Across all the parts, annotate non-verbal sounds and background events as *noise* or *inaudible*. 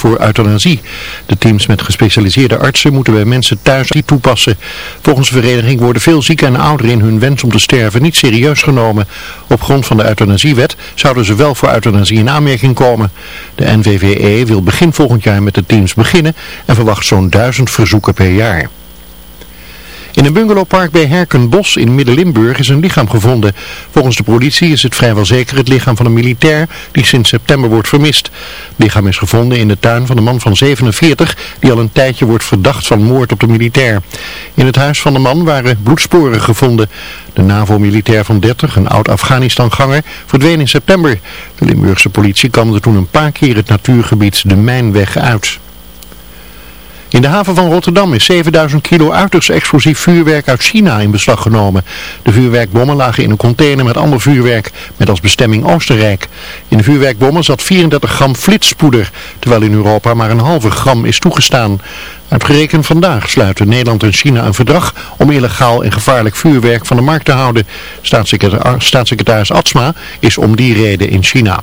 voor euthanasie. De teams met gespecialiseerde artsen moeten bij mensen thuis die toepassen. Volgens de vereniging worden veel zieken en ouderen in hun wens om te sterven niet serieus genomen. Op grond van de euthanasiewet zouden ze wel voor euthanasie in aanmerking komen. De NVVE wil begin volgend jaar met de teams beginnen en verwacht zo'n duizend verzoeken per jaar. In een bungalowpark bij Herkenbos in Midden-Limburg is een lichaam gevonden. Volgens de politie is het vrijwel zeker het lichaam van een militair die sinds september wordt vermist. Het lichaam is gevonden in de tuin van een man van 47 die al een tijdje wordt verdacht van moord op de militair. In het huis van de man waren bloedsporen gevonden. De NAVO-militair van 30, een oud-Afghanistan-ganger, verdween in september. De Limburgse politie kamde toen een paar keer het natuurgebied de Mijnweg uit. In de haven van Rotterdam is 7000 kilo uiterst explosief vuurwerk uit China in beslag genomen. De vuurwerkbommen lagen in een container met ander vuurwerk, met als bestemming Oostenrijk. In de vuurwerkbommen zat 34 gram flitspoeder, terwijl in Europa maar een halve gram is toegestaan. Uitgerekend vandaag sluiten Nederland en China een verdrag om illegaal en gevaarlijk vuurwerk van de markt te houden. Staatssecretaris, staatssecretaris Atsma is om die reden in China.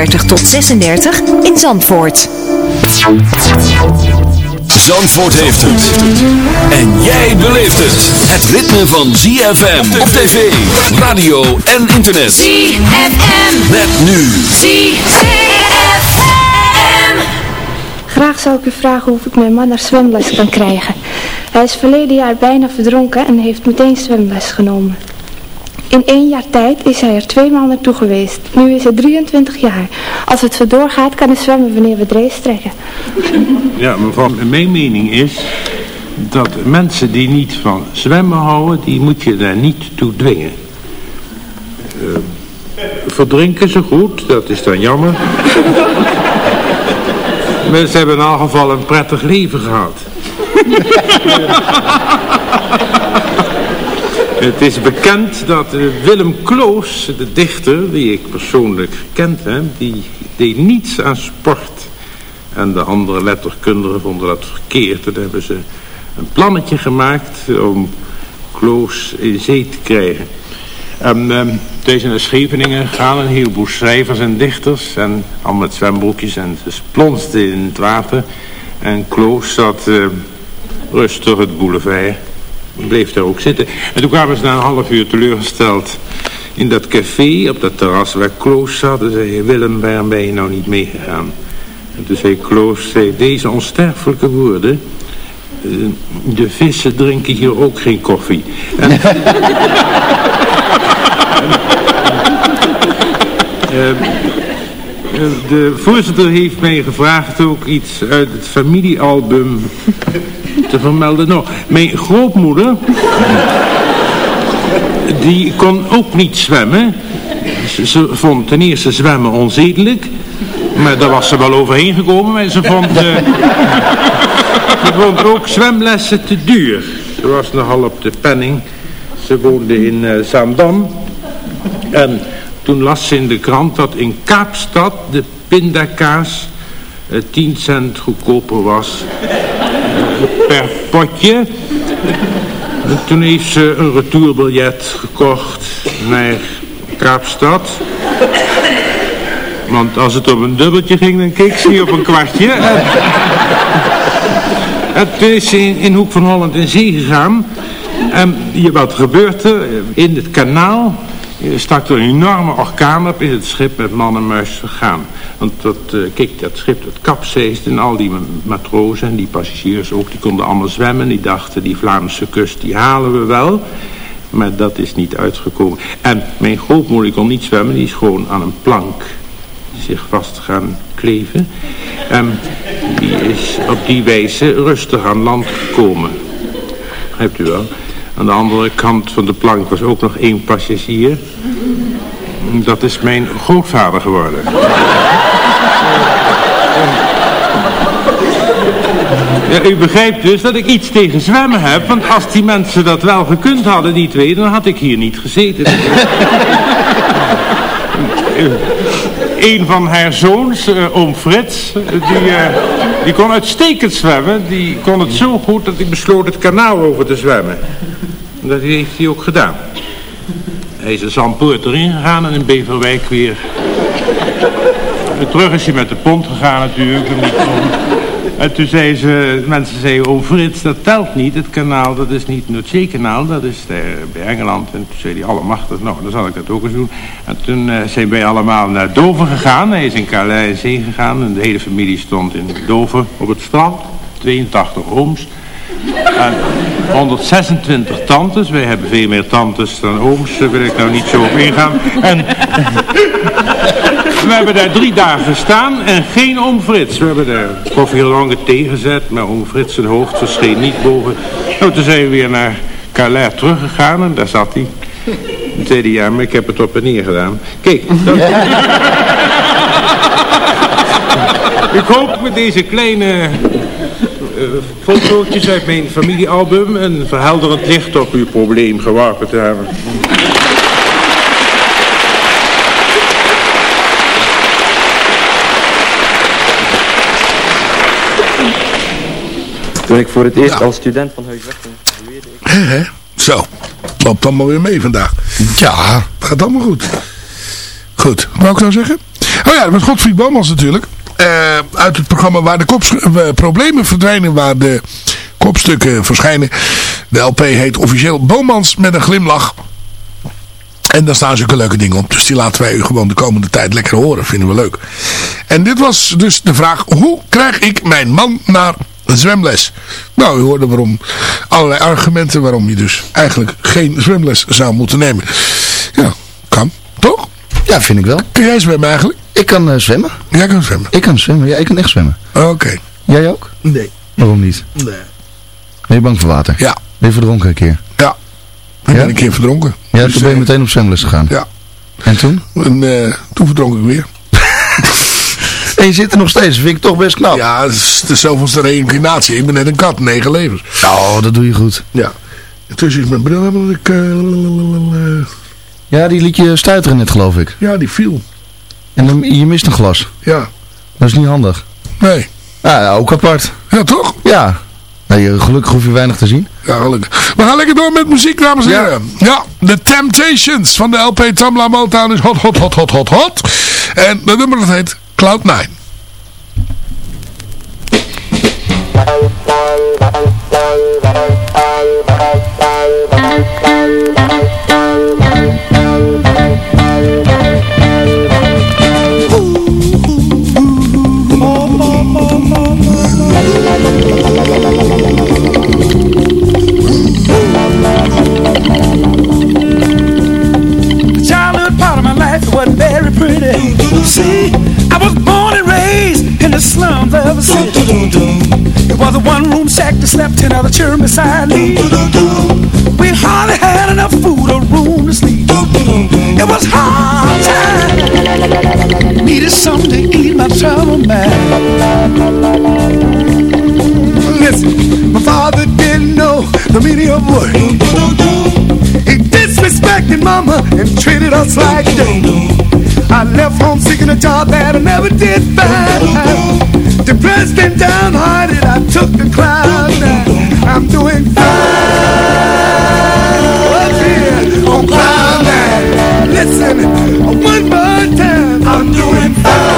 tot 36 in Zandvoort. Zandvoort heeft het. En jij beleeft het. Het ritme van ZFM op tv, radio en internet. ZFM. Met nu. ZFM. Graag zou ik u vragen of ik mijn man naar zwemles kan krijgen. Hij is verleden jaar bijna verdronken en heeft meteen zwemles genomen. In één jaar tijd is hij er twee maal naartoe geweest. Nu is hij 23 jaar. Als het zo doorgaat kan hij zwemmen wanneer we drees trekken. Ja, mevrouw, mijn mening is dat mensen die niet van zwemmen houden, die moet je daar niet toe dwingen. Eh, verdrinken ze goed, dat is dan jammer. *laughs* maar ze hebben in elk geval een prettig leven gehad. *laughs* Het is bekend dat eh, Willem Kloos, de dichter, die ik persoonlijk gekend heb, die deed niets aan sport. En de andere letterkundigen vonden dat verkeerd. Toen hebben ze een plannetje gemaakt om Kloos in zee te krijgen. En ehm, deze naar Scheveningen gaan een heleboel schrijvers en dichters. En allemaal met zwembroekjes en ze splonsten in het water. En Kloos zat eh, rustig het boulevard bleef daar ook zitten. En toen kwamen ze na een half uur teleurgesteld in dat café, op dat terras waar Kloos zat. En zei Willem, waarom ben je nou niet meegegaan? En toen zei Kloos, zei deze onsterfelijke woorden... eh, de vissen drinken hier ook geen koffie. En, *laughs* *laughs* Eh, de voorzitter heeft mij gevraagd ook iets uit het familiealbum te vermelden. Nou, mijn grootmoeder, die kon ook niet zwemmen. Ze, vond ten eerste zwemmen onzedelijk. Maar daar was ze wel overheen gekomen. Maar ze vond, eh, ze vond ook zwemlessen te duur. Ze was nogal op de penning. Ze woonde in eh, Zaandam. En toen las ze in de krant dat in Kaapstad de pindakaas eh, 10 cent goedkoper was eh, per potje. En toen heeft ze een retourbiljet gekocht naar Kaapstad. Want als het op een dubbeltje ging, dan keek ze niet op een kwartje. En, en toen is ze in, in Hoek van Holland in zee gegaan. En wat gebeurt er? In het kanaal eh, stak er een enorme orkaan op, is het schip met man en muis gegaan. Want dat, eh, kijk, dat schip dat kapseisde en al die ma- matrozen en die passagiers ook, die konden allemaal zwemmen. Die dachten, die Vlaamse kust, die halen we wel. Maar dat is niet uitgekomen. En mijn grootmoeder kon niet zwemmen, die is gewoon aan een plank zich vast gaan kleven. En die is op die wijze rustig aan land gekomen. Begrijpt u wel? Aan de andere kant van de plank was ook nog één passagier. Dat is mijn grootvader geworden. Ja, u begrijpt dus dat ik iets tegen zwemmen heb, want als die mensen dat wel gekund hadden, die twee, dan had ik hier niet gezeten. *laughs* Een van haar zoons, eh, oom Frits, die, eh, die kon uitstekend zwemmen. Die kon het zo goed dat hij besloot het kanaal over te zwemmen. En dat heeft hij ook gedaan. Hij is een Zandpoort erin gegaan en in Beverwijk weer. Terug is hij met de pont gegaan natuurlijk. Om- en toen zei ze, mensen zeiden, oh Frits, dat telt niet. Het kanaal, dat is niet het Noordzee-kanaal, dat is daar bij Engeland. En toen zei hij, allemachtig, nou, dan zal ik dat ook eens doen. En toen eh, zijn wij allemaal naar Dover gegaan. Hij is in Calais zee gegaan en de hele familie stond in Dover op het strand. 82 ooms. En 126 tantes. Wij hebben veel meer tantes dan ooms. Daar wil ik nou niet zo op ingaan. En we hebben daar drie dagen gestaan en geen oom Frits. We hebben daar koffie gedronken, thee gezet. Maar oom Frits zijn hoofd verscheen niet boven. Nou, toen zijn we weer naar Calais teruggegaan en daar zat hij. Toen zei hij, ja, maar ik heb het op en neer gedaan. Kijk, dat... *laughs* ik hoop met deze kleine eh, fotootjes uit mijn familiealbum een verhelderend licht op uw probleem geworpen te hebben. Toen ik voor het eerst als student van Heusweg ging, leerde ik... Zo, loopt allemaal weer mee vandaag. Ja. Het gaat allemaal goed. Goed, wat wou ik nou zeggen? Oh ja, met Godfried Bomans natuurlijk. Eh, uit het programma waar de kops, eh, problemen verdwijnen, waar de kopstukken verschijnen. De LP heet officieel Bomans met een glimlach. En daar staan zulke leuke dingen op. Dus die laten wij u gewoon de komende tijd lekker horen. Vinden we leuk. En dit was dus de vraag. Hoe krijg ik mijn man naar een zwemles? Nou, u hoorde waarom. Allerlei argumenten waarom je dus eigenlijk geen zwemles zou moeten nemen. Ja, kan. Toch? Ja, vind ik wel. Kun jij zwemmen eigenlijk? Ik kan eh, zwemmen. Jij kan zwemmen? Ik kan zwemmen. Ja, ik kan echt zwemmen. Oké. Jij ook? Nee. Waarom niet? Nee. Ben je bang voor water? Ja. Ben je verdronken een keer? Ja. Ik ben een keer verdronken. Ja, Dus, toen ben je eh, meteen op zwemles gegaan. Ja. En toen? En eh, toen verdronk ik weer. En je zit er nog steeds. Vind ik toch best knap. Ja, het is de zoveelste reïncarnatie. Ik ben net een kat, negen levens. Oh, dat doe je goed. Ja. Intussen is mijn bril hebben ik... eh, eh, Ja, die liet je stuiteren net, geloof ik. ja, die viel. En dan, je mist een glas. Ja. Dat is niet handig. Nee. Ah, ja, ook apart. Ja, toch? Ja. Nee, gelukkig hoef je weinig te zien. Ja, gelukkig. We gaan lekker door met muziek, dames en Ja. heren. Ja, The Temptations van de LP Tamla Motown is hot, hot, hot, hot, hot, hot. En de nummer dat heet Cloud 9. Thank you. I was born and raised in the slums of the city. It was a one-room shack that slept ten other children beside me. We hardly had enough food or room to sleep. It was hard time. Needed something to eat my trouble man. Listen, my father didn't know the meaning of work. Mama and treated us like dirt. I left home seeking a job that I never did find. Depressed and downhearted, I took the cloud. Now I'm doing fine up here on cloud nine. Listen, one more time, I'm doing fine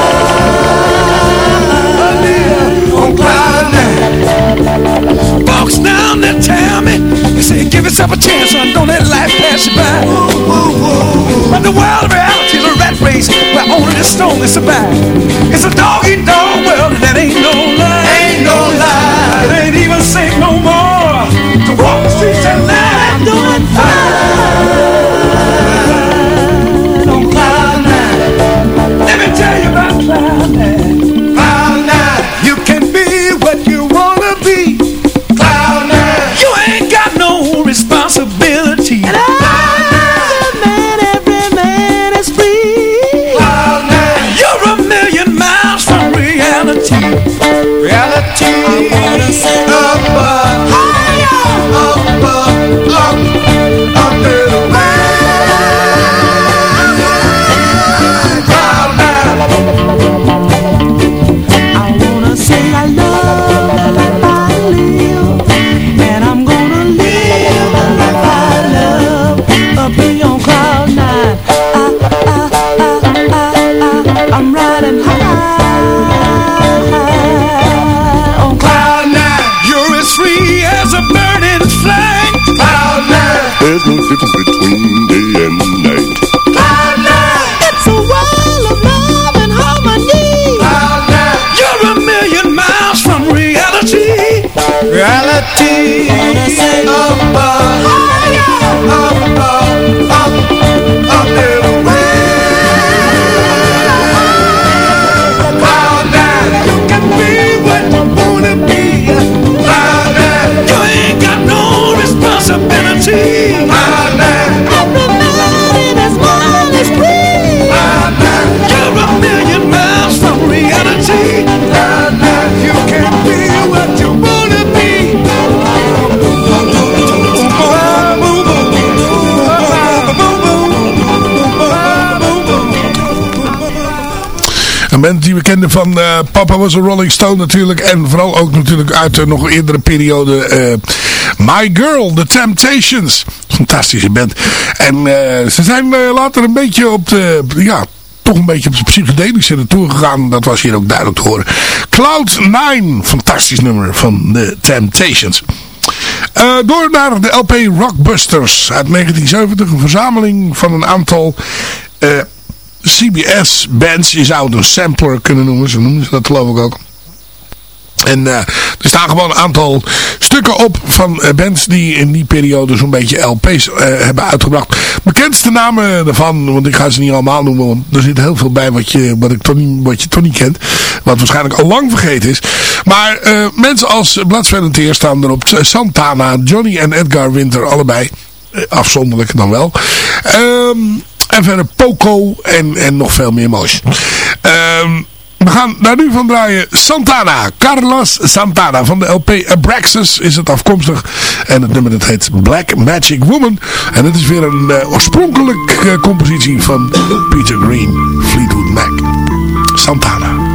up here on cloud nine. Folks down tell me, they say give yourself a chance, son, don't let life pass you by. Only the strongest survive. It's a dog eat dog world and that ain't no do band die we kenden van eh, Papa was a Rolling Stone natuurlijk. En vooral ook natuurlijk uit de nog eerdere periode eh, My Girl, The Temptations. Fantastische band. En eh, ze zijn later een beetje op de... Ja, toch een beetje op de psychedelische naartoe gegaan. Dat was hier ook duidelijk te horen. Cloud 9, fantastisch nummer van The Temptations. Eh, door naar de LP Rockbusters uit 1970. Een verzameling van een aantal eh, CBS-bands. Je zou het een sampler kunnen noemen. Zo noemen ze dat geloof ik ook. En eh, er staan gewoon een aantal stukken op van eh, bands die in die periode zo'n beetje LP's eh, hebben uitgebracht. Bekendste namen daarvan, want ik ga ze niet allemaal noemen, want er zit heel veel bij wat je, wat ik toch niet, wat je toch niet kent. Wat waarschijnlijk al lang vergeten is. Maar mensen als Blood, staan erop. Santana, Johnny en Edgar Winter, allebei. Afzonderlijk dan wel. Ehm, en verder Poco en, en nog veel meer moois. Ehm we gaan daar nu van draaien Santana. Carlos Santana van de LP Abraxas is het afkomstig. En het nummer dat heet Black Magic Woman. En het is weer een uh, oorspronkelijke compositie van Peter Green, Fleetwood Mac. Santana.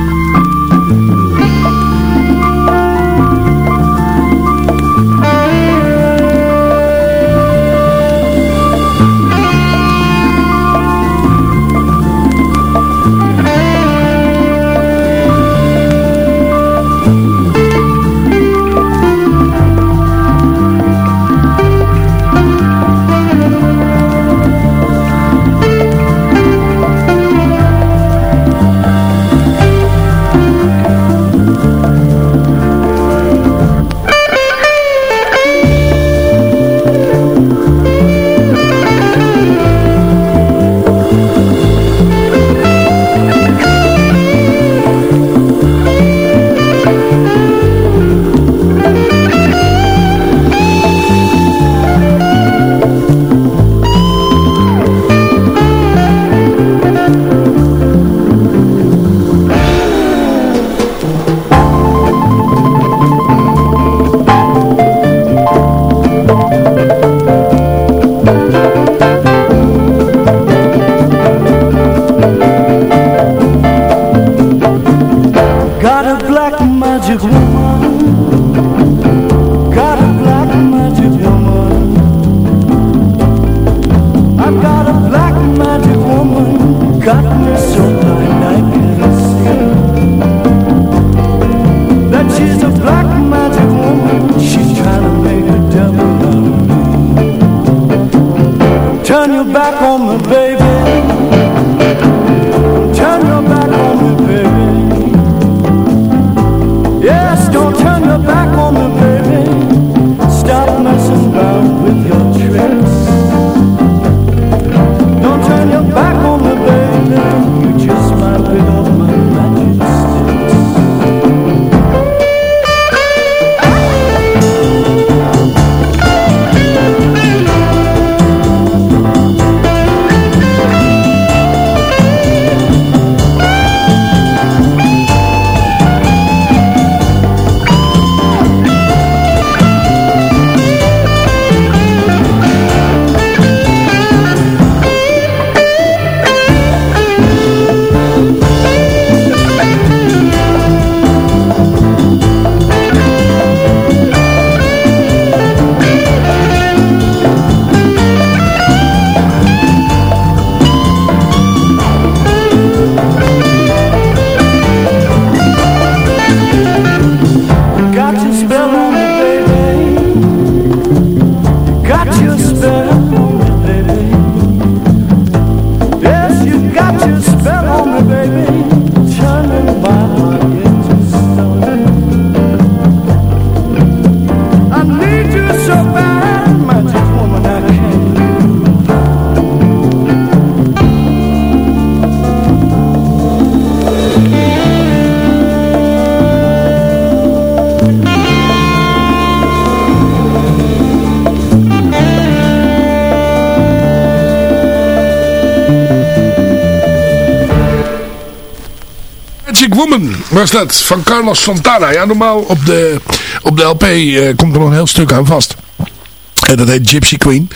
Was dat, van Carlos Santana. Ja, normaal op de, op de LP eh, komt er nog een heel stuk aan vast. En dat heet Gypsy Queen.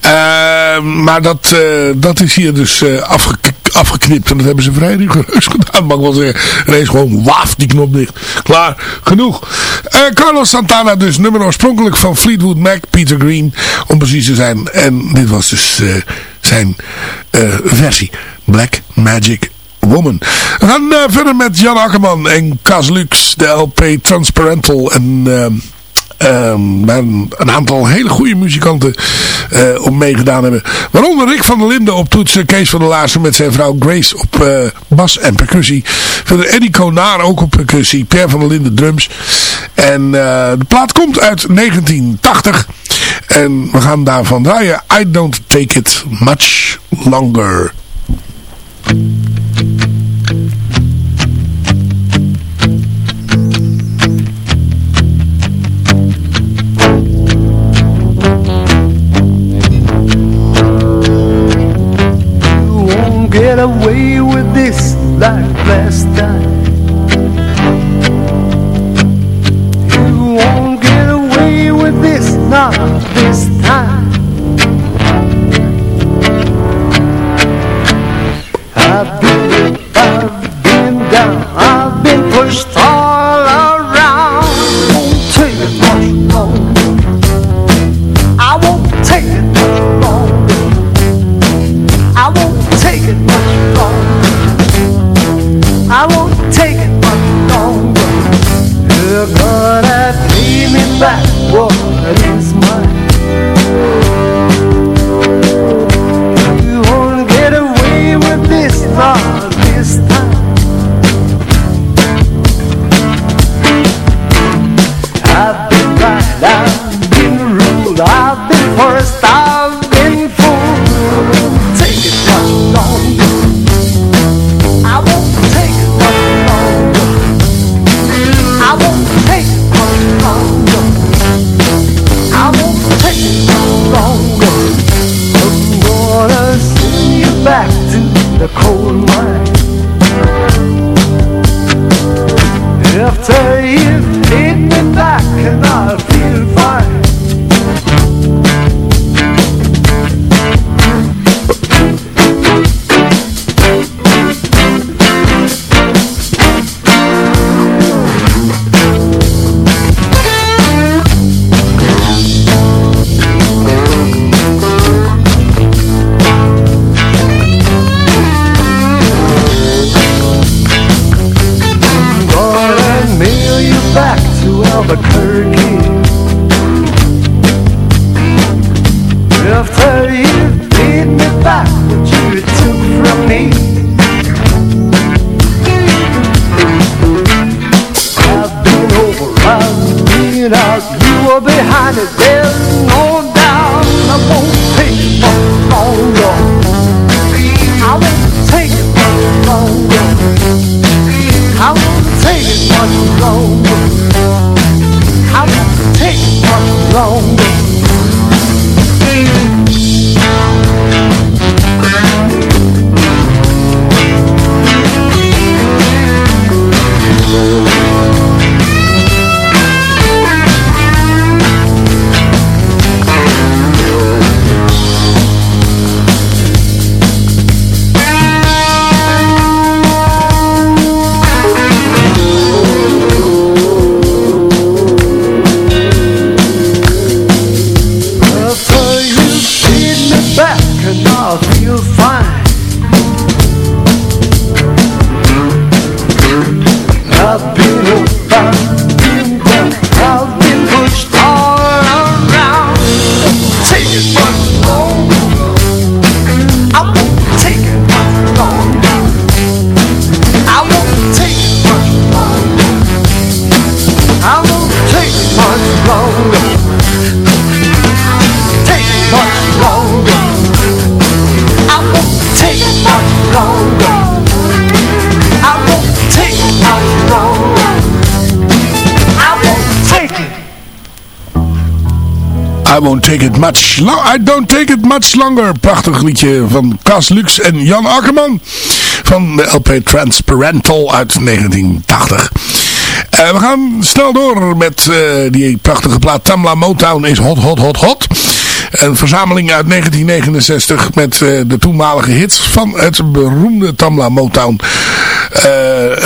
Eh, maar dat, eh, dat is hier dus afge afgeknipt. En dat hebben ze vrij rigoureus *laughs* gedaan. Mag ik wel zeggen. Is gewoon waaf die knop dicht. Klaar, genoeg. Carlos Santana dus. Nummer oorspronkelijk van Fleetwood Mac, Peter Green. Om precies te zijn. En dit was dus zijn versie. Black Magic Woman. We gaan eh, verder met Jan Akkerman en Cas Lux, de LP Transparental en waar een, aantal hele goede muzikanten eh, op meegedaan hebben. Waaronder Rick van der Linden op toetsen, Kees van der Laarsen met zijn vrouw Grace op bas en percussie. Verder Eddie Konar ook op percussie, Pierre van der Linden drums. En de plaat komt uit 1980. En we gaan daarvan draaien I Don't Take It Much Longer. Get away with this like last time. You won't get away with this, not this time. I've been, I've been down, I've been pushed You've paid me back and I'll I won't take it much. I don't take it much longer. Prachtig liedje van Cas Lux en Jan Akkerman. Van de LP Transparental uit 1980. Eh, we gaan snel door met eh, die prachtige plaat Tamla Motown is hot, hot, hot, hot. Een verzameling uit 1969 met eh, de toenmalige hits van het beroemde Tamla Motown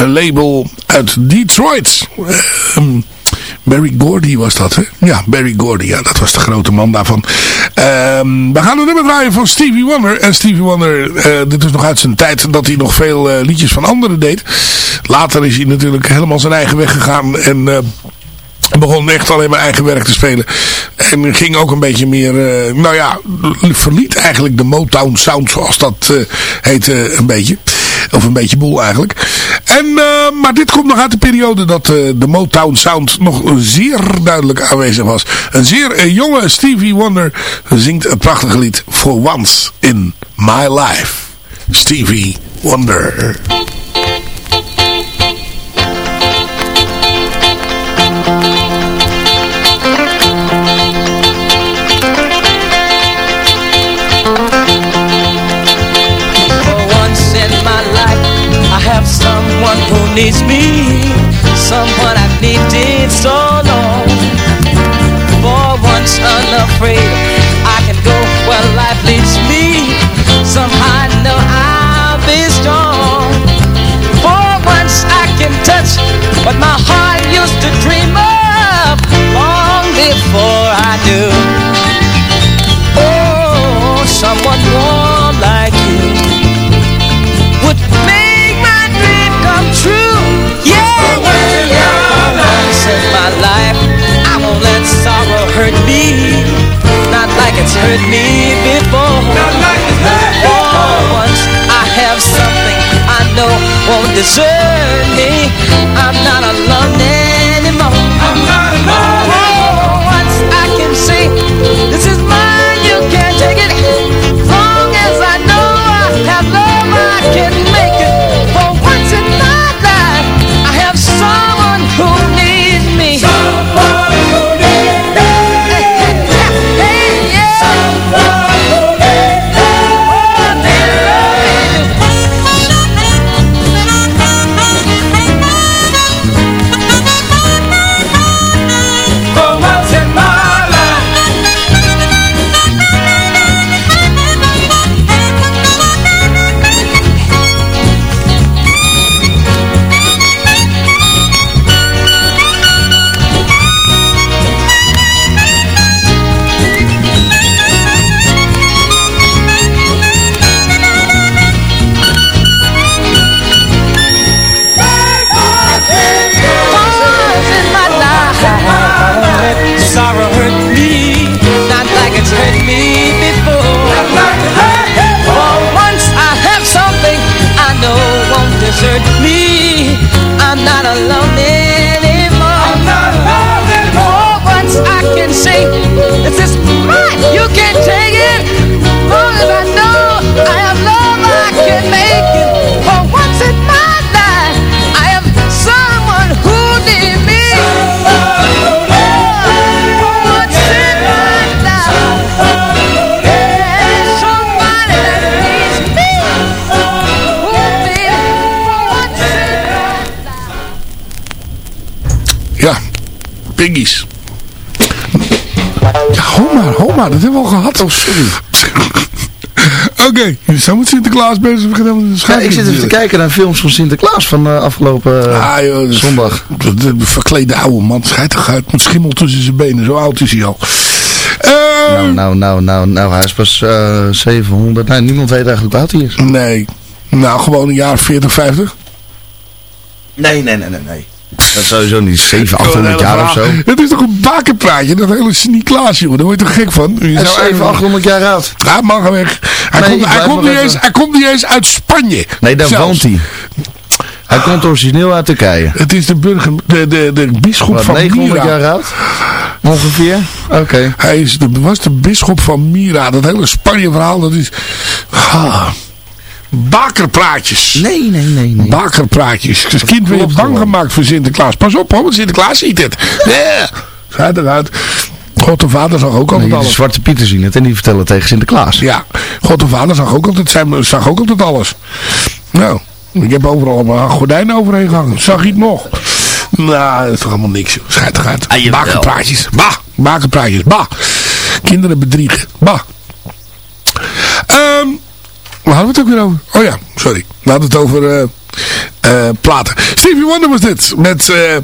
label uit Detroit. Ehm, Barry Gordy was dat, hè? Ja, Barry Gordy, ja, dat was de grote man daarvan. Ehm, we gaan een nummer draaien van Stevie Wonder. En Stevie Wonder, eh, dit is nog uit zijn tijd dat hij nog veel eh, liedjes van anderen deed. Later is hij natuurlijk helemaal zijn eigen weg gegaan en... eh, begon echt alleen maar eigen werk te spelen. En ging ook een beetje meer, nou ja, verliet eigenlijk de Motown sound zoals dat heette een beetje. Of een beetje boel eigenlijk. En, eh, maar dit komt nog uit de periode dat eh, de Motown sound nog zeer duidelijk aanwezig was. Een zeer eh, jonge Stevie Wonder zingt een prachtige lied For Once in My Life. Stevie Wonder. Have someone who needs me, someone I've needed so long. For once unafraid, I can go where life leads me. Somehow I know I'll be strong. For once I can touch what my heart used to dream of long before I knew. It's hurt me before. Not like For once I have something I know won't desert me. I'm not alone dat hebben we al gehad. Oh, sorry. Oké, zo moet Sinterklaas bezig beginnen. Ja, ik zit even te kijken naar films van Sinterklaas van uh, afgelopen uh, ah, joh, zondag. De, de, de verklede oude man schijt toch uit met schimmel tussen zijn benen. Zo oud is hij al. nou, nou, nou, nou, nou, hij is pas eh 700. Nee, niemand weet eigenlijk hoe oud hij is. Nee. Nou, gewoon een jaar 40, 50. Nee, nee, nee, nee, nee. Dat is sowieso niet 700, 800 jaar of zo. Het is toch een bakenpraatje, dat hele Sint-Klaas, jongen. Daar word je toch gek van? Je zou 700, 800 jaar oud. Ja, man, ga weg. Hij, Nee, komt, hij, komt niet eens, hij komt niet eens uit Spanje. Nee, daar Zelfs. woont hij. Hij komt origineel uit Turkije. Het is de burger, de, de, de bisschop van 900 Mira. jaar oud? Ongeveer? Oké. Hij is de, was de bisschop van Mira. Dat hele Spanje verhaal, dat is... Ah, bakerpraatjes. Nee, nee, nee, nee. Bakerpraatjes. Het kind werd klopt bang gewoon. gemaakt voor Sinterklaas. Pas op hoor, want Sinterklaas ziet het. Ja. Ga eruit. God de Vader zag ook Nee, altijd de alles. Zwarte Pieter zien het en die vertellen tegen Sinterklaas. Ja, God de Vader zag ook altijd, zijn, zag ook altijd alles. Nou, ik heb overal een gordijn overheen gehangen. Zag je het nog? Nou, dat is toch allemaal niks. Schijt toch uit. Ah, jawel. Bakenpraatjes. Bah. Bakenpraatjes. Bah. Kinderen bedriegen. Bah. Ehm, waar hadden we het ook weer over? Oh ja, sorry. We hadden het over eh, eh, platen. Stevie Wonder was dit. Met eh,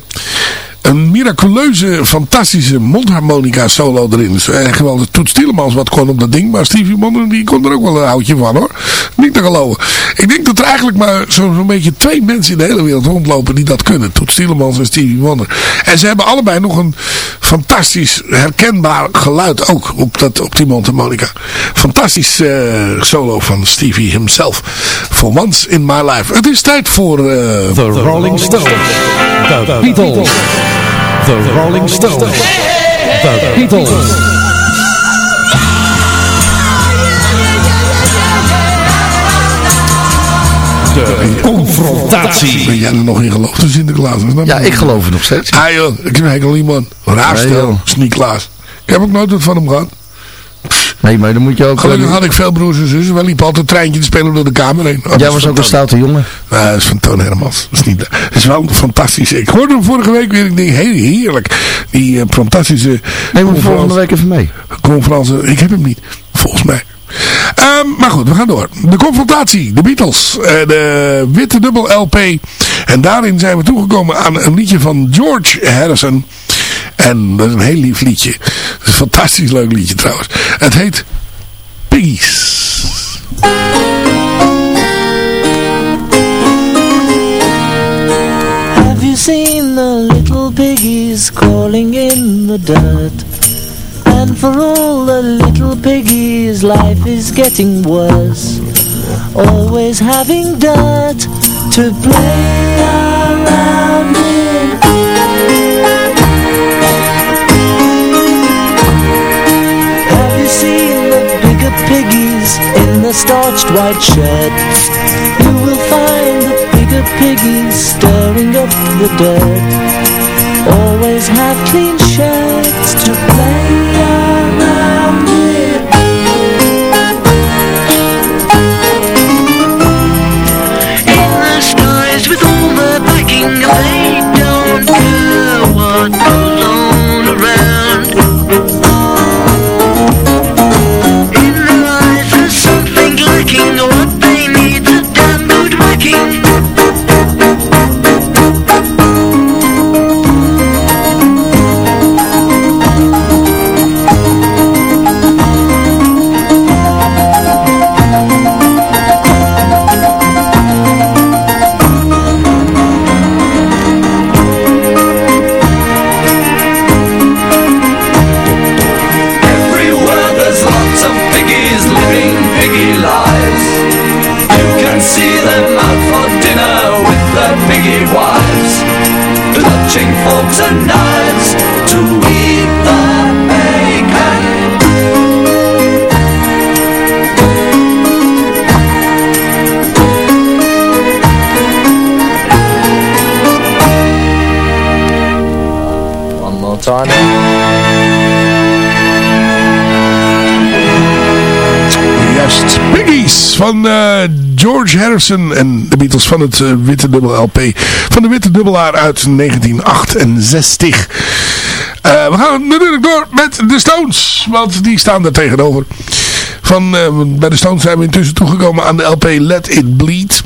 een miraculeuze, fantastische mondharmonica solo erin. Dus echt wel de Toets Tielemans wat kon op dat ding. Maar Stevie Wonder die kon er ook wel een houtje van hoor. Niet te geloven. Ik denk dat er eigenlijk maar zo'n zo'n beetje twee mensen in de hele wereld rondlopen die dat kunnen. Toets Tielemans en Stevie Wonder. En ze hebben allebei nog een fantastisch herkenbaar geluid ook op, dat, op die mondharmonica. Fantastisch eh, solo van Stevie himself. For once in my life. Het is tijd voor... eh, The Rolling Stones. The Beatles. The Rolling Stones. The Beatles. De confrontatie. Ben jij er nog in gelooft in Sinterklaas? Ja, ik geloof er nog steeds. Ah joh, ik heb hekel iemand. Raar Nee, stel, joh. Sint-Klaas. Ik heb ook nooit wat van hem gehad. Nee, maar dan moet je ook... Gelukkig eh, had ik veel broers en zussen. Wij liepen altijd een treintje te spelen door de kamer heen. Oh, Jij was ook een stoute jongen. Ja, dat is van Toon Hermans. Dat is, niet, dat is wel fantastisch. Ik hoorde hem vorige week weer. Ik denk, heel heerlijk. Die eh, fantastische Neem hem volgende week even mee. conferentie. Ik heb hem niet, volgens mij. Ehm, maar goed, we gaan door. De confrontatie, de Beatles, eh, de witte dubbel LP. En daarin zijn we toegekomen aan een liedje van George Harrison. En dat is een heel lief liedje. Is een fantastisch leuk liedje trouwens. Het heet you seen the little piggies crawling in the dirt? And for all the little piggies, life is getting worse. Always having dirt to play piggies in the starched white shirts? You will find the bigger piggies stirring up the dirt. Always have clean shirts to play around Time. Juist, van eh, George Harrison en de Beatles van het eh, Witte Dubbel LP. Van de Witte Dubbelaar uit 1968. Eh, we gaan natuurlijk door met de Stones, want die staan er tegenover. Van, bij de Stones zijn we intussen toegekomen aan de LP Let It Bleed.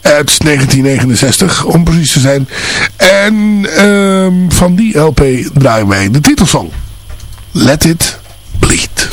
Uit 1969, om precies te zijn. En ehm, van die LP draaien wij de titelsong. Let It Bleed.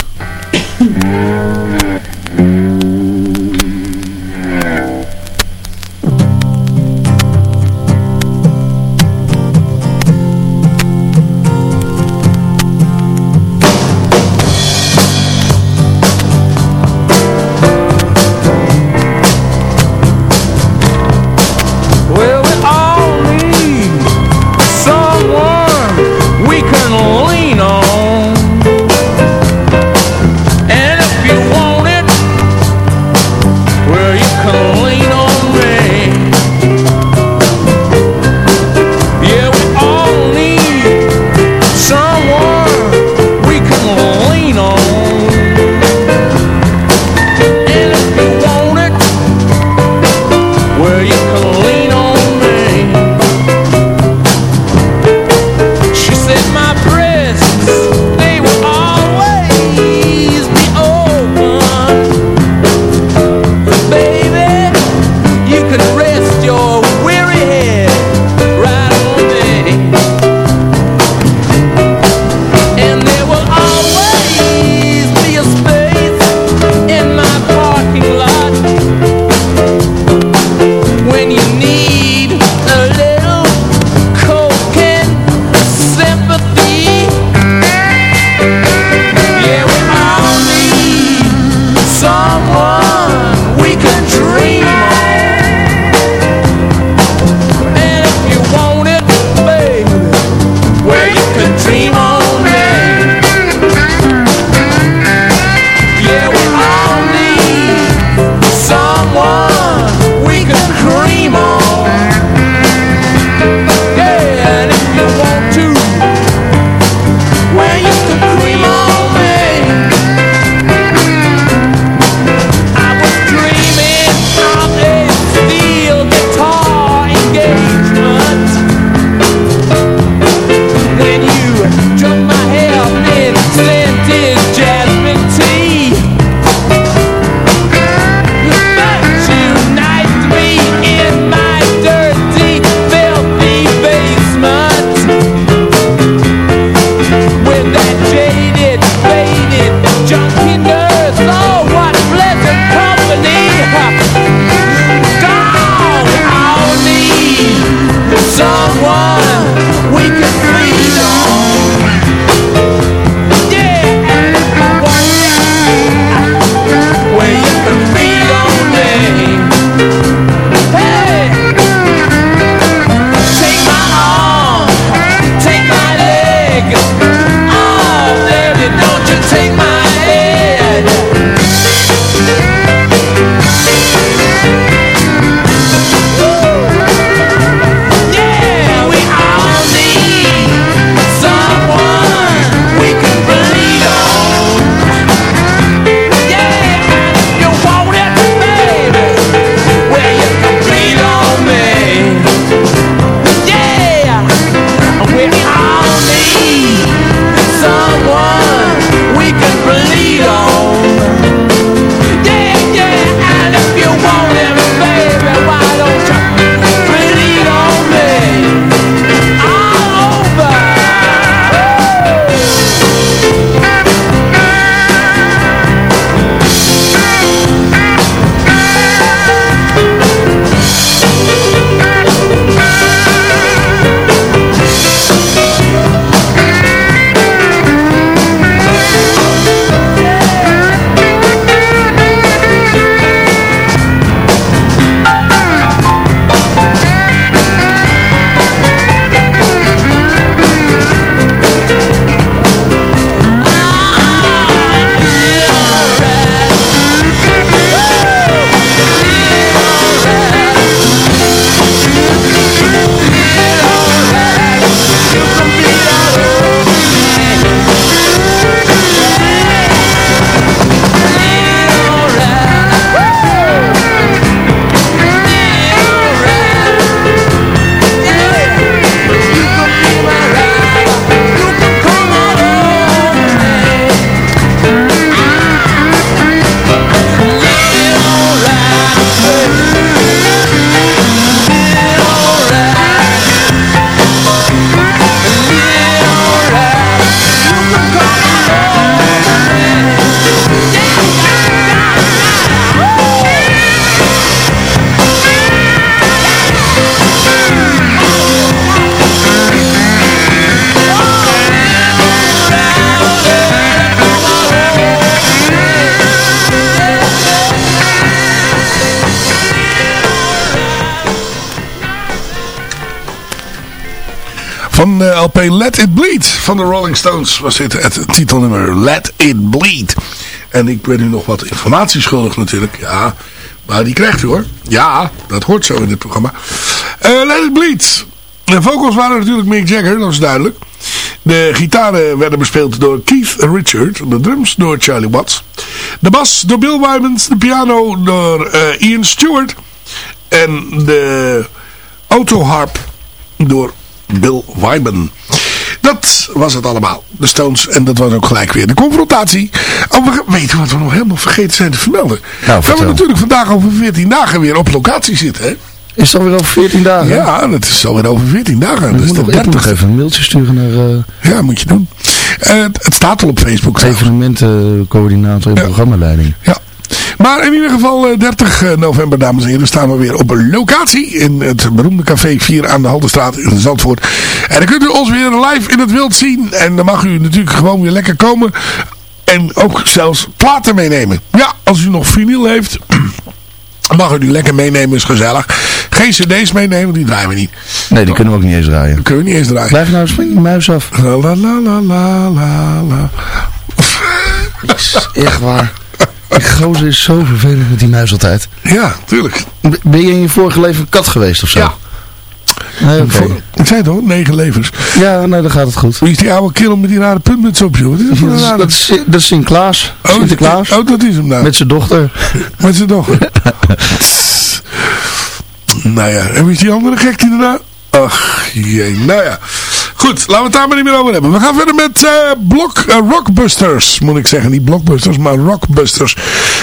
We are. De LP Let It Bleed van de Rolling Stones was dit het titelnummer Let It Bleed. En ik ben u nog wat informatie schuldig natuurlijk. Ja, maar die krijgt u hoor. Ja, dat hoort zo in dit programma. Eh, Let It Bleed. De vocals waren natuurlijk Mick Jagger, dat is duidelijk. De gitaren werden bespeeld door Keith Richard. De drums door Charlie Watts. De bas door Bill Wymans. De piano door eh, Ian Stewart. En de autoharp door Bill Wyman. Dat was het allemaal. De Stones. En dat was ook gelijk weer de confrontatie. Oh, we weten wat we nog helemaal vergeten zijn te vermelden. Nou, we vertel. natuurlijk vandaag over 14 dagen weer op locatie zitten. Hè? Is het alweer over 14 dagen? Ja, dat is alweer over 14 dagen. Ik Dat is moet ik nog 30. even een mailtje sturen naar eh, Ja, moet je doen. Eh, het, het staat al op Facebook. evenementencoördinator en programmaleiding. Ja. Maar in ieder geval eh, 30 november, dames en heren, staan we weer op een locatie in het beroemde café 4 aan de Haldenstraat in Zandvoort. En dan kunt u ons weer live in het wild zien. En dan mag u natuurlijk gewoon weer lekker komen. En ook zelfs platen meenemen. Ja, als u nog vinyl heeft, *clears throat* mag u die lekker meenemen, is gezellig. Geen cd's meenemen, die draaien we niet. Nee, die kunnen we ook niet eens draaien. Kunnen we niet eens draaien. Blijf nou eens van die muis af. La la la la la la. Is echt waar. Die gozer is zo vervelend met die muis altijd. Ja, tuurlijk. Ben je in je vorige leven een kat geweest of zo? Ja. Nee. Voor- Ik zei het hoor, negen levens. Ja, nee, dan gaat het goed. Wie is die oude kerel met die rare puntmuts op, joh? Is dat Dat is, dat is, dat is Sinterklaas. Sinterklaas. Oh, dat is hem nou. Met zijn dochter. Met zijn dochter. *laughs* nou ja, en wie is die andere gek die daarna? Ach, jee. Nou ja. Goed, laten we het daar maar niet meer over hebben. We gaan verder met eh, blok, eh, Rockbusters, moet ik zeggen. Niet Blockbusters, maar Rockbusters.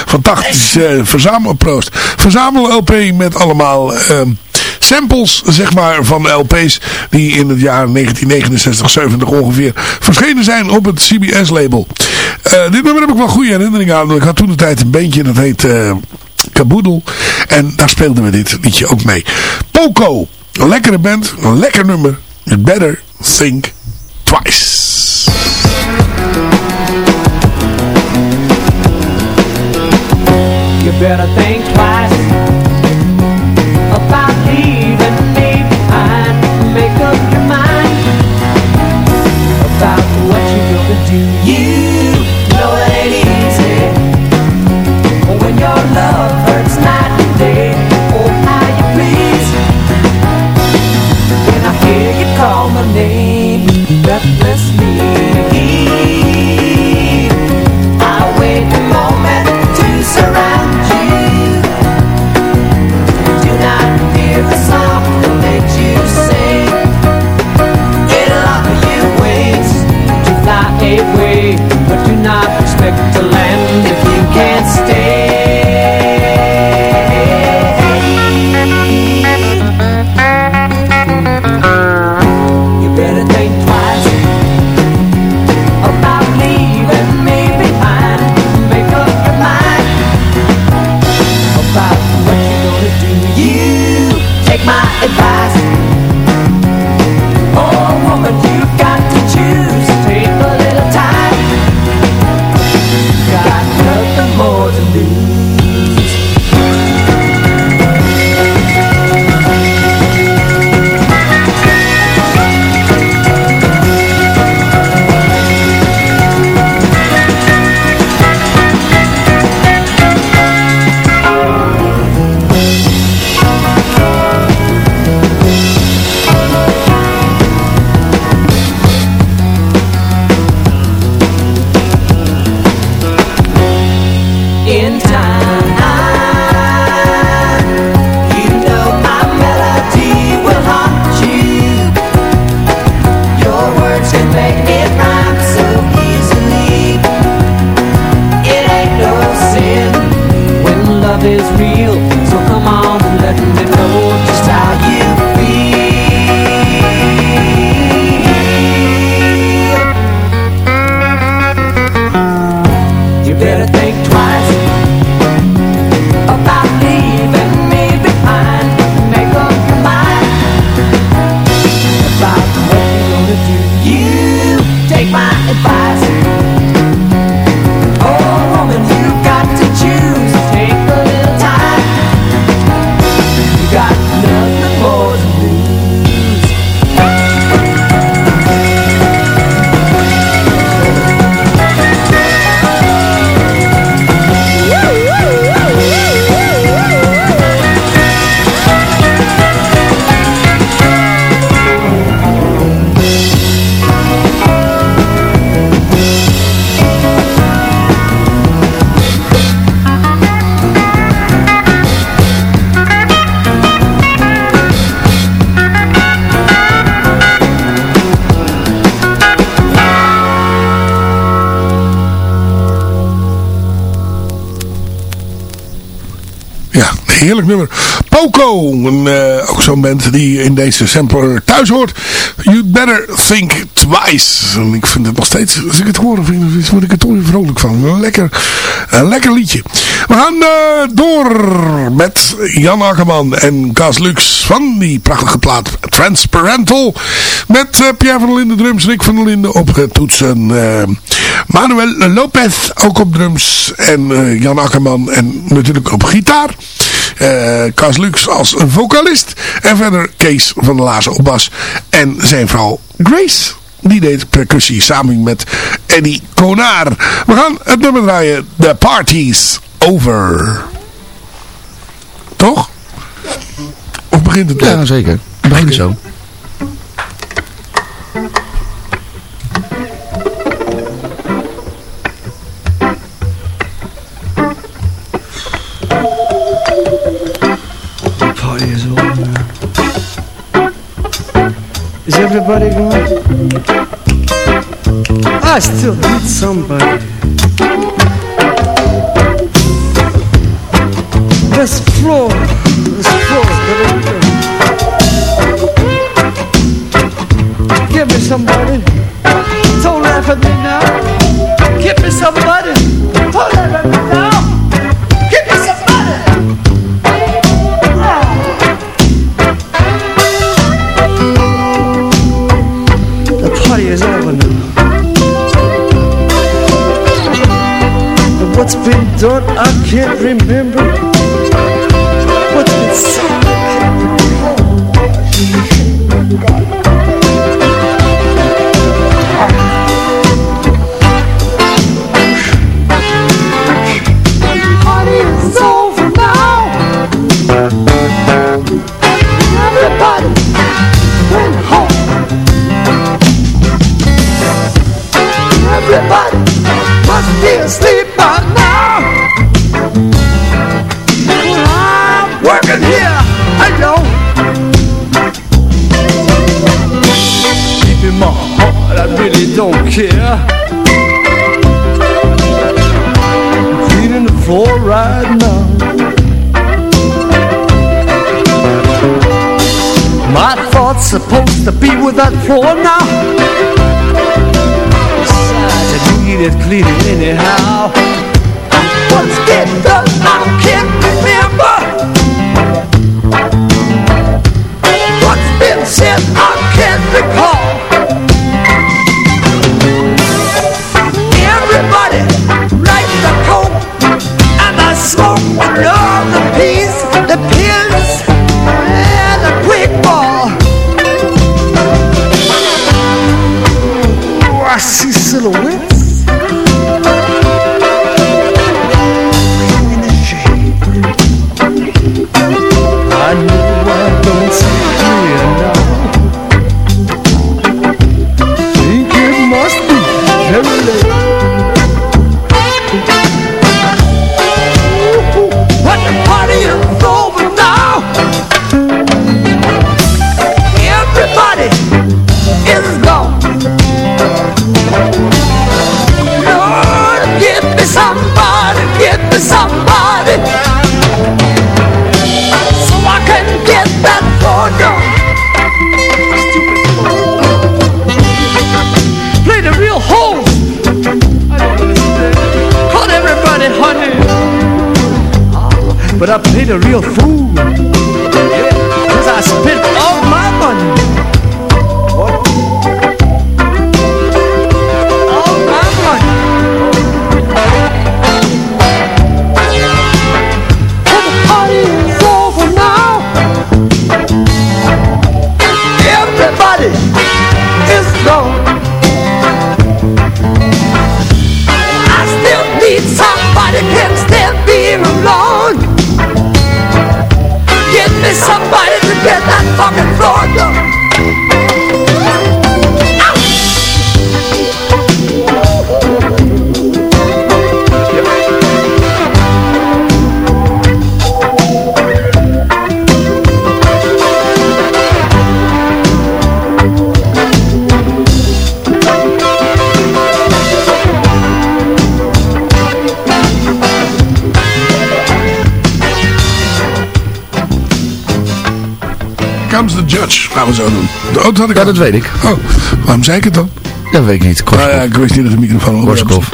Fantastisch. eh verzamel, proost. Verzamel LP met allemaal ehm, samples, zeg maar, van LP's die in het jaar 1969, 70 ongeveer verschenen zijn op het CBS-label. Dit nummer heb ik wel goede herinneringen aan. want Ik had toen de tijd een bandje, dat heet... Kaboodle. En daar speelden we dit liedje ook mee. Poco. Een lekkere band. Een lekker nummer. You better think twice. You better think twice about leaving me behind. Make up your mind about what you're gonna do. You breathlessly. Heerlijk nummer. Poco, een, eh, ook zo'n band die in deze sampler thuis hoort. You Better Think Twice. En ik vind het nog steeds, als ik het hoor, vind word ik er toch weer vrolijk van. Lekker, een lekker liedje. We gaan eh, door met Jan Akkerman en Cas Lux van die prachtige plaat Transparental. Met eh, Pierre van der Linden drums, Rick van der Linden op toetsen. Manuel Lopez ook op drums en Jan Akkerman en natuurlijk op gitaar. Eh Cas Lux als een vocalist. En verder Kees van der Laarzen op bas. En zijn vrouw Grace. Die deed percussie samen met Eddie Konar. We gaan het nummer draaien. The Party's Over. Toch? Of begint het Ja, zeker. Begin zo. Everybody going? I still need somebody. This floor, this floor Give me somebody. Don't laugh at me now. Give me somebody. Don't laugh at me now. What's been done, I can't remember. What's been said, to be with that floor now. Besides, I need it cleaning anyhow. Been done, But I play the real fool. We zo doen. Oh, dat had ik Ja, al. dat weet ik. Oh, waarom zei ik het dan? Dat weet ik niet. Nou ja, ik wist niet dat de microfoon al Korskov.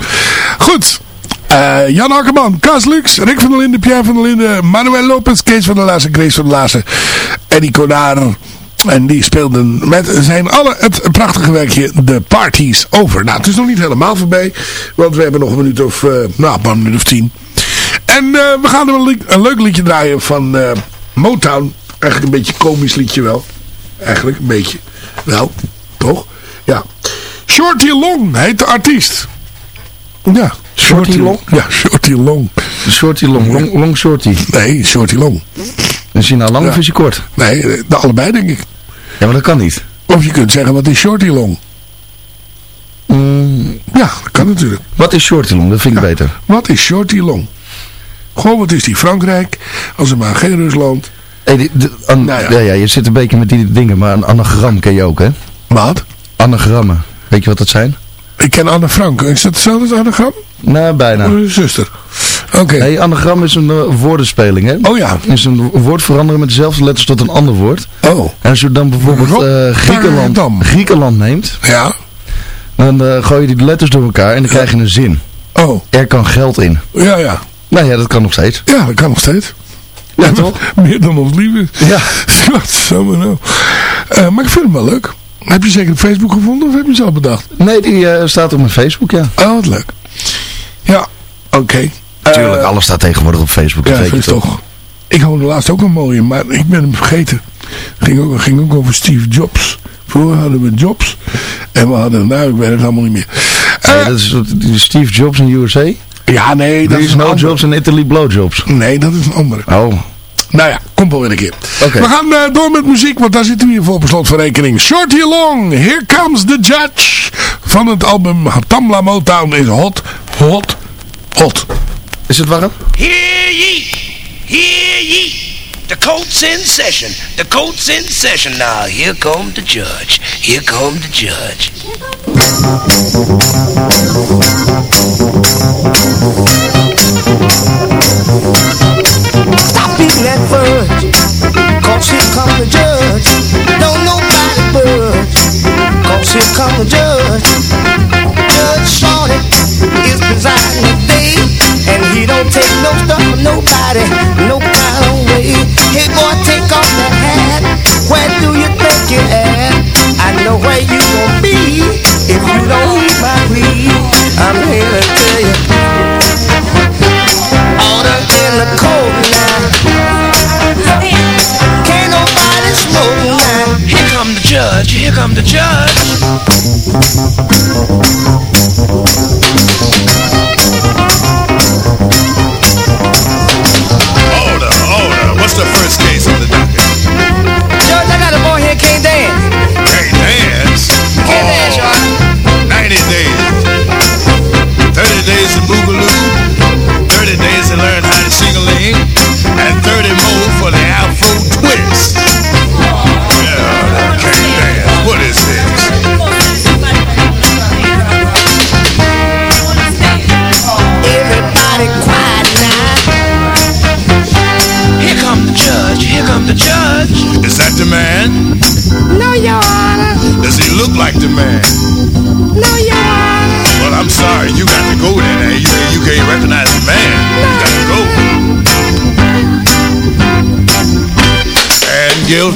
Goed. Eh, Jan Akkerman, Kaas Lux, Rick van der Linden, Pierre van der Linden, Manuel Lopez, Kees van der Laassen, Grace van der Laassen, Eddie Konar. En die speelden met zijn alle het prachtige werkje The Parties Over. Nou, het is nog niet helemaal voorbij, want we hebben nog een minuut of, eh, nou, een minuut of tien. En eh, we gaan er een, een leuk liedje draaien van Motown. Eigenlijk een beetje een komisch liedje wel. Eigenlijk een beetje. Wel, toch? Ja. Shorty Long heet de artiest. Ja. Shorty Long? Ja, Shorty Long. Shorty long, long, long shorty. Nee, Shorty Long. Is hij nou lang Ja. of is hij kort? Nee, eh, de allebei denk ik. Ja, maar dat kan niet. Of je kunt zeggen, wat is Shorty Long? Mm, Ja, dat kan natuurlijk. wat is shorty long? Dat vind ik beter. Wat is Shorty Long? Gewoon, wat is die Frankrijk? Als het maar geen Rusland. Hey, die- de- an- Nou ja. ja. Ja, je zit een beetje met die dingen, maar een anagram ken je ook, hè? Wat? Anagrammen. Weet je wat dat zijn? Ik ken Anne Frank. Is dat hetzelfde als anagram? Nou, bijna. Oh, zuster. Oké. Nee, anagram is een eh, woordenspeling, hè? Oh ja. Is een woord veranderen met dezelfde letters tot een ander woord. Oh. En als je dan bijvoorbeeld eh, Griekenland. Griekenland neemt, Ja. dan eh, gooi je die letters door elkaar en dan krijg je een zin. Oh. Er kan geld in. Ja, ja. Nou ja, dat kan nog steeds. Ja, dat kan nog steeds. Ja, toch? *laughs* Meer dan ons lief is. Ja. *laughs* Wat zomaar nou. Eh, maar ik vind hem wel leuk. Heb je zeker op Facebook gevonden of heb je zelf bedacht? Nee, die eh, staat op mijn Facebook, ja. Oh, wat leuk. Ja, oké. Tuurlijk, Eh, alles staat tegenwoordig op Facebook, dat Ja, weet dat je is toch. toch. Ik hoorde laatst ook een mooie, maar ik ben hem vergeten. Het ging ook, ging ook over Steve Jobs. Vroeger hadden we Jobs. En we hadden, nou ik weet het allemaal niet meer. Nee, dat is die Steve Jobs in de USA. Ja, nee, dat is no jobs in Italy blowjobs. Nee, dat is een andere. Oh. Nou ja, komt wel weer een keer. Oké. We gaan eh, door met muziek, want daar zitten we hier voor op slot van rekening. Shorty Long, Here Comes the Judge. Van het album Tamla Motown is hot, hot, hot. Is het warm? Hear ye, hear ye. The court's in session. The court's in session now. Here come the judge. Here come the judge. Stop beating that fudge, cause here come the judge. Don't nobody budge, cause here come the judge. Judge Shorty is presiding today, and he don't take no stuff from nobody, no kind of way. Hey boy, take off that hat, where do you think you're at? I know where you gon' be if you don't heed my plea. I'm here to tell you. In the cold now. Can't nobody smoke now. Here come the judge. Here come the judge.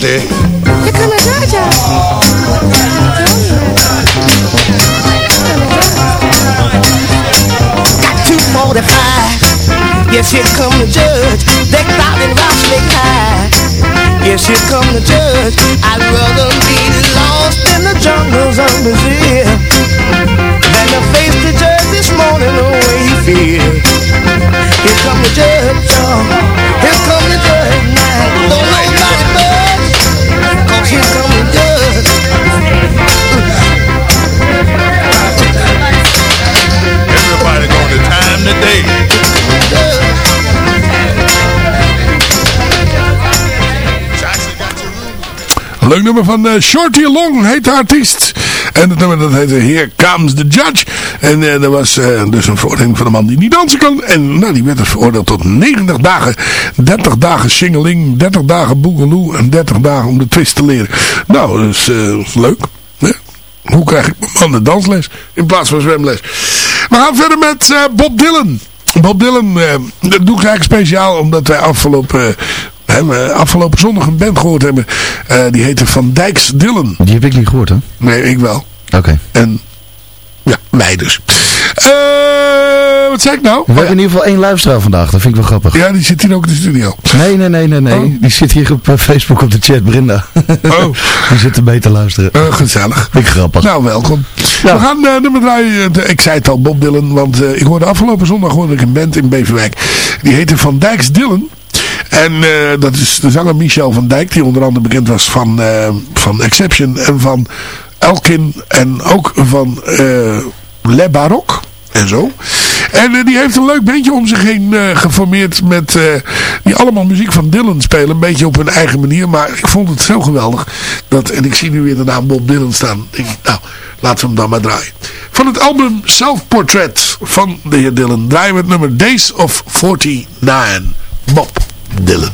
And guilty. Here come the judge. Got 245. Yes, here come the judge. Decked out in rattlesnake high. Yes, here come the judge. I'd rather be lost in the jungles of Brazil than to face the judge this morning the way he feels. Here come the judge, y'all. Leuk nummer van eh, Shorty Long heet de artiest. En het nummer dat heette Here Comes the Judge. En uh, dat was dus een veroordeling van een man die niet dansen kan. En nou, die werd dus veroordeeld tot 90 dagen. 30 dagen singeling, 30 dagen boogaloo en 30 dagen om de twist te leren. Nou, is uh, leuk. Hoe krijg ik mijn man de dansles in plaats van zwemles? We gaan verder met Bob Dylan. Bob Dylan, dat doe ik eigenlijk speciaal omdat wij afgelopen we afgelopen zondag een band gehoord hebben. Uh, die heette Van Dijks Dillen. Die heb ik niet gehoord, hè? Nee, ik wel. Oké. En ja, wij dus. Uh, wat zei ik nou? We hebben in ieder geval één luisteraar vandaag. Dat vind ik wel grappig. Ja, die zit hier ook in de studio. Nee, nee, nee, nee. nee. Oh. Die zit hier op eh, Facebook op de chat, Brinda. Oh. *laughs* die zit erbij te luisteren. Uh, gezellig. Vind ik grappig. Nou, welkom. Ja. We gaan uh, nummer draaien. ik zei het al, Bob Dylan. Want ik hoorde afgelopen zondag hoorde ik een band in Beverwijk. Die heette Van Dijks Dylan. En uh, dat is de zanger Michel van Dijk, die onder andere bekend was van, uh, van Exception en van Elkin en ook van uh, Le Baroque en zo. En die heeft een leuk bandje om zich heen geformeerd met die allemaal muziek van Dylan spelen. Een beetje op hun eigen manier, maar ik vond het zo geweldig. Dat, en ik zie nu weer de naam Bob Dylan staan. Ik, nou, laten we hem dan maar draaien. Van het album Self Portrait van de heer Dylan draaien we het nummer Days of 49. Bob. Dylan.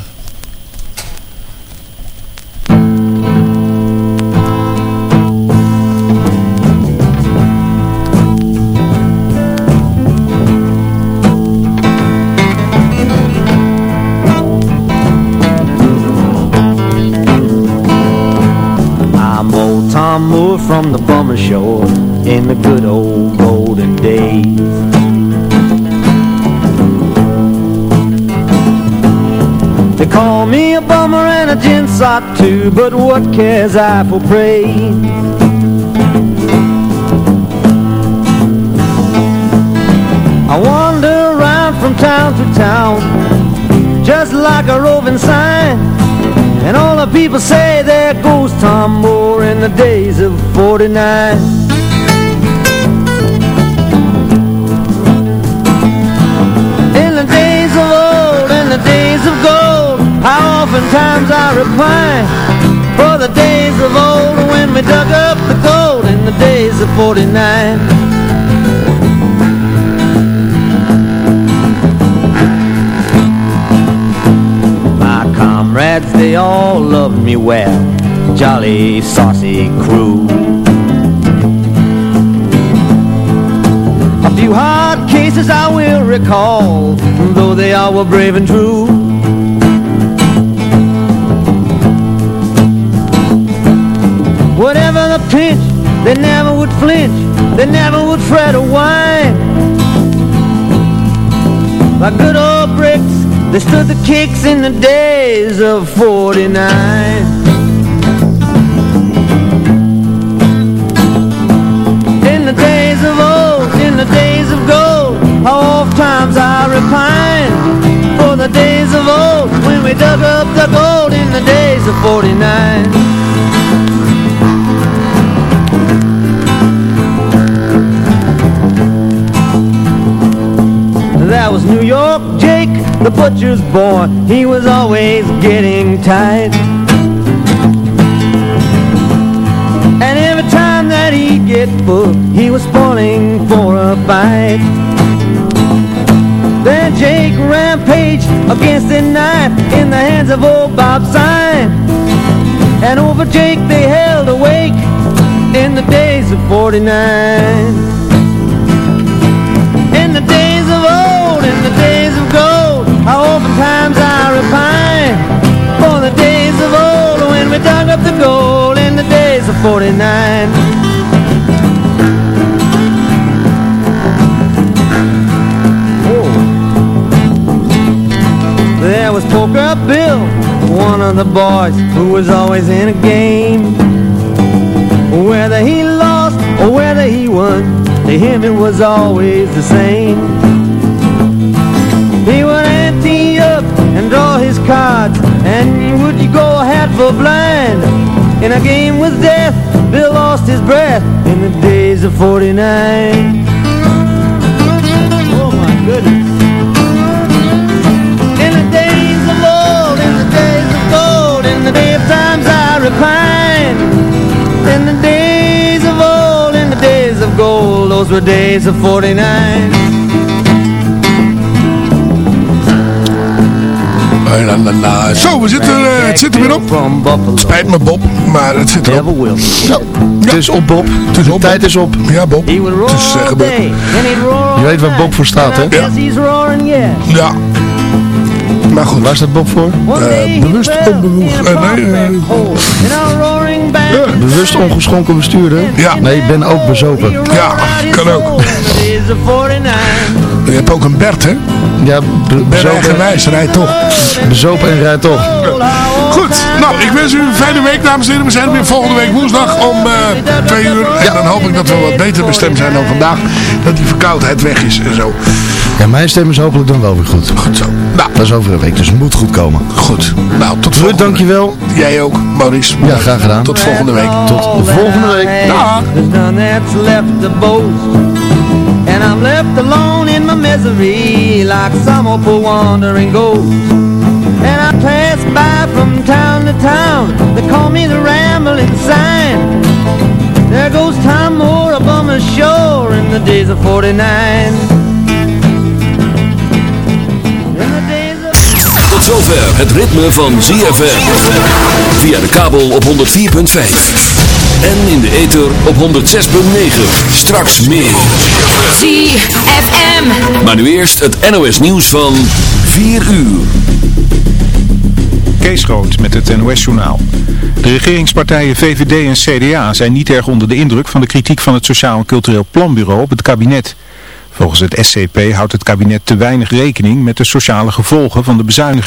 I'm old Tom Moore from the bummer show a ginsot too, but what cares I for praise? I wander around from town to town, just like a roving sign. And all the people say there goes Tom Moore in the days of 49. How oftentimes I repine For the days of old When we dug up the gold In the days of 49 My comrades, they all love me well. Jolly, saucy crew. A few hard cases I will recall Though they all were brave and true Whatever the pinch, they never would flinch, they never would fret or whine. Like good old bricks, they stood the kicks in the days of 49. In the days of old, in the days of gold, how oft times I repine for the days of old when we dug up the gold in the days of 49. New York Jake, the butcher's boy. He was always getting tight. And every time that he'd get booked, he was spoiling for a fight. Then Jake rampaged against a knife in the hands of old Bob Sign. And over Jake they held a wake in the days of 49. We dug up the gold In the days of 49 There was Poker Bill, one of the boys who was always in a game. Whether he lost or whether he won, to him it was always the same. He would ante up and draw his cards, and would for blind? In a game with death, Bill lost his breath in the days of 49. Oh my goodness. In the days of old, in the days of gold, in the of times I repine. In the days of old those were days of 49 Eh, na, na, na. Zo, we zitten, eh, het zit er weer op. Spijt me Bob, maar het zit erop. Ja. Het is op Bob. Het is De op, tijd Bob. is op. Ja Bob, het is uh, gebeurd. Je weet waar Bob voor staat, hè? Ja. Ja. Maar goed. Waar staat Bob voor? Eh, bewust onbewoeg. eh, nee, eh, Bewust ongeschonken bestuurder? Ja. Nee, ik ben ook bezopen. Ja, kan ook. Je hebt ook een Bert, hè? Ja, bezopen, eigenwijs, rijdt toch. bezopen en rijdt toch. Goed, nou, ik wens u een fijne week, dames en heren. We zijn er weer volgende week woensdag om eh, twee uur. En dan hoop ik dat we wat beter bestemd zijn dan vandaag. Dat die verkoudheid weg is en zo. Ja, mijn stem is hopelijk dan wel weer goed. Goed zo. Nou, Dat is over een week, dus het moet goed komen. goed. Nou, tot volgende dankjewel. week. Jij ook, Maurice. Ja, graag gedaan. Tot volgende week. Tot volgende week. Dag. And I'm left alone in my misery Like some poor wandering ghost And I pass by from town to town They call me the rambling sign There goes Tom Moore up on shore In the days of 49 Tot zover het ritme van ZFM. Via de kabel op 104.5. En in de ether op 106.9. Straks meer. ZFM. Maar nu eerst het NOS nieuws van 4 uur. Kees Groot met het NOS-journaal. De regeringspartijen VVD en CDA zijn niet erg onder de indruk van de kritiek van het Sociaal en Cultureel Planbureau op het kabinet. Volgens het SCP houdt het kabinet te weinig rekening met de sociale gevolgen van de bezuiniging.